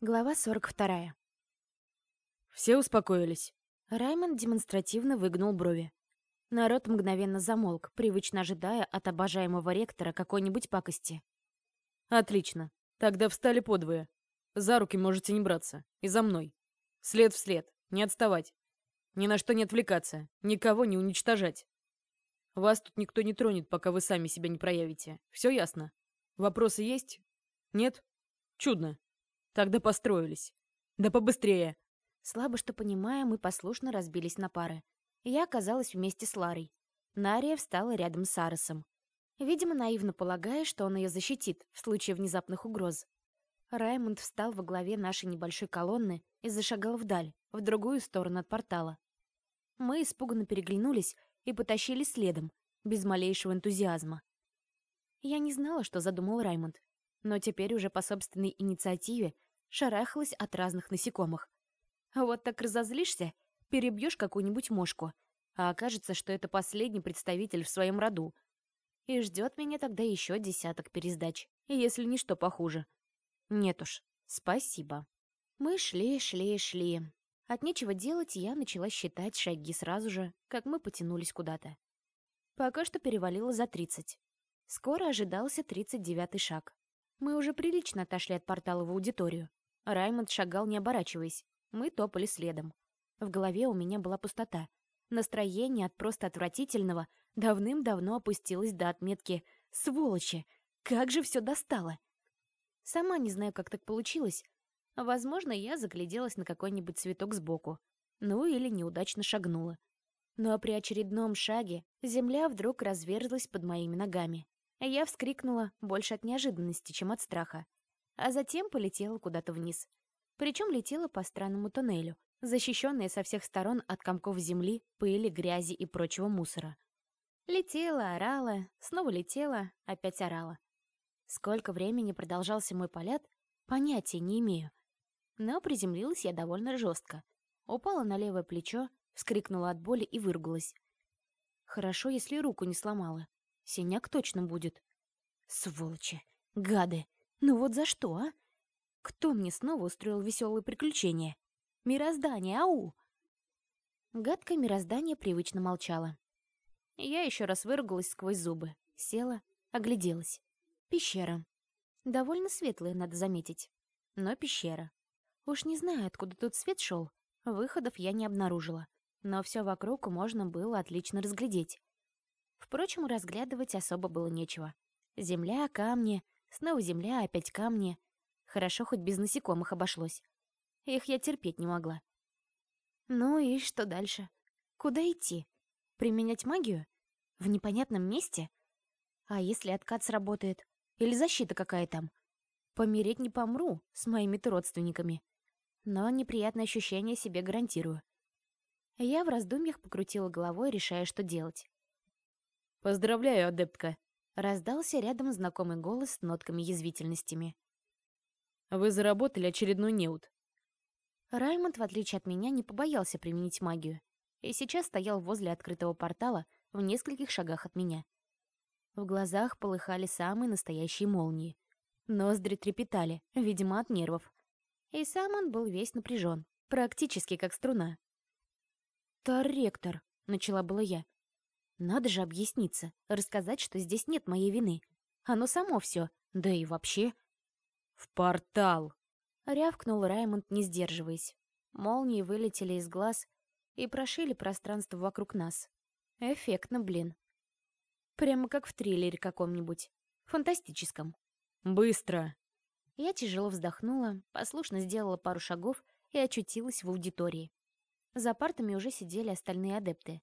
Глава 42. Все успокоились. Раймонд демонстративно выгнул брови. Народ мгновенно замолк, привычно ожидая от обожаемого ректора какой-нибудь пакости. Отлично. Тогда встали подвое. За руки можете не браться. И за мной. След в след. Не отставать. Ни на что не отвлекаться. Никого не уничтожать. Вас тут никто не тронет, пока вы сами себя не проявите. Все ясно? Вопросы есть? Нет? Чудно. Тогда построились. Да побыстрее. Слабо что понимая, мы послушно разбились на пары. Я оказалась вместе с Ларой. Нария встала рядом с Аросом. Видимо, наивно полагая, что он ее защитит в случае внезапных угроз. Раймонд встал во главе нашей небольшой колонны и зашагал вдаль, в другую сторону от портала. Мы испуганно переглянулись и потащили следом, без малейшего энтузиазма. Я не знала, что задумал Раймонд, но теперь уже по собственной инициативе шарахалась от разных насекомых. Вот так разозлишься, перебьешь какую-нибудь мошку, а окажется, что это последний представитель в своем роду. И ждет меня тогда еще десяток пересдач, если не что похуже. Нет уж, спасибо. Мы шли, шли, шли. От нечего делать я начала считать шаги сразу же, как мы потянулись куда-то. Пока что перевалило за тридцать. Скоро ожидался тридцать девятый шаг. Мы уже прилично отошли от портала в аудиторию. Раймонд шагал, не оборачиваясь. Мы топали следом. В голове у меня была пустота. Настроение от просто отвратительного давным-давно опустилось до отметки «Сволочи! Как же все достало!» Сама не знаю, как так получилось. Возможно, я загляделась на какой-нибудь цветок сбоку. Ну или неудачно шагнула. Но при очередном шаге земля вдруг разверзлась под моими ногами. Я вскрикнула больше от неожиданности, чем от страха а затем полетела куда-то вниз. Причем летела по странному туннелю, защищенная со всех сторон от комков земли, пыли, грязи и прочего мусора. Летела, орала, снова летела, опять орала. Сколько времени продолжался мой полет, понятия не имею. Но приземлилась я довольно жестко. Упала на левое плечо, вскрикнула от боли и выругалась. Хорошо, если руку не сломала. Синяк точно будет. Сволочи, гады! Ну вот за что, а? Кто мне снова устроил веселые приключения? Мироздание, ау! Гадкое мироздание привычно молчало. Я еще раз выругалась сквозь зубы, села, огляделась. Пещера. Довольно светлая, надо заметить. Но пещера. Уж не знаю, откуда тут свет шел. Выходов я не обнаружила. Но все вокруг можно было отлично разглядеть. Впрочем, разглядывать особо было нечего. Земля, камни, Снова земля, опять камни. Хорошо, хоть без насекомых обошлось. Их я терпеть не могла. Ну и что дальше? Куда идти? Применять магию? В непонятном месте? А если откат сработает? Или защита какая там? Помереть не помру с моими-то родственниками. Но неприятное ощущение себе гарантирую. Я в раздумьях покрутила головой, решая, что делать. «Поздравляю, адептка!» Раздался рядом знакомый голос с нотками язвительностями. «Вы заработали очередной неуд». Раймонд, в отличие от меня, не побоялся применить магию, и сейчас стоял возле открытого портала в нескольких шагах от меня. В глазах полыхали самые настоящие молнии. Ноздри трепетали, видимо, от нервов. И сам он был весь напряжен, практически как струна. «Тар-ректор», — начала была я, надо же объясниться, рассказать, что здесь нет моей вины. Оно само все, да и вообще... «В портал!» — рявкнул Раймонд, не сдерживаясь. Молнии вылетели из глаз и прошили пространство вокруг нас. Эффектно, блин. Прямо как в триллере каком-нибудь. Фантастическом. «Быстро!» Я тяжело вздохнула, послушно сделала пару шагов и очутилась в аудитории. За партами уже сидели остальные адепты.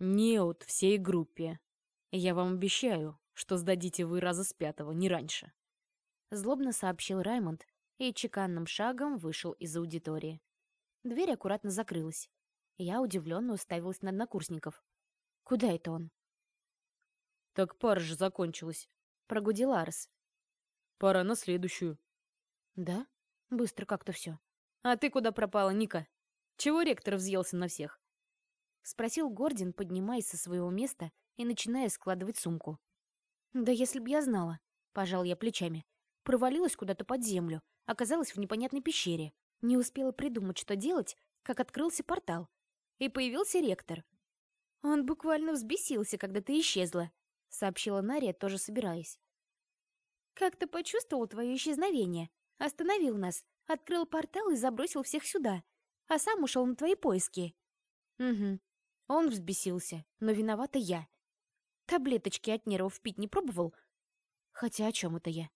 Неут всей группе. Я вам обещаю, что сдадите вы раза с пятого, не раньше. Злобно сообщил Раймонд и чеканным шагом вышел из аудитории. Дверь аккуратно закрылась. Я удивленно уставилась на однокурсников. Куда это он? Так пара же закончилась. Прогудел Арс. Пора на следующую. Да? Быстро как-то все. А ты куда пропала, Ника? Чего ректор взъелся на всех? — спросил Гордин, поднимаясь со своего места и начиная складывать сумку. «Да если б я знала», — пожал я плечами. Провалилась куда-то под землю, оказалась в непонятной пещере. Не успела придумать, что делать, как открылся портал. И появился ректор. «Он буквально взбесился, когда ты исчезла», — сообщила Нария, тоже собираясь. «Как-то почувствовал твое исчезновение. Остановил нас, открыл портал и забросил всех сюда, а сам ушел на твои поиски». «Угу. Он взбесился, но виновата я. Таблеточки от нервов пить не пробовал? Хотя о чем это я?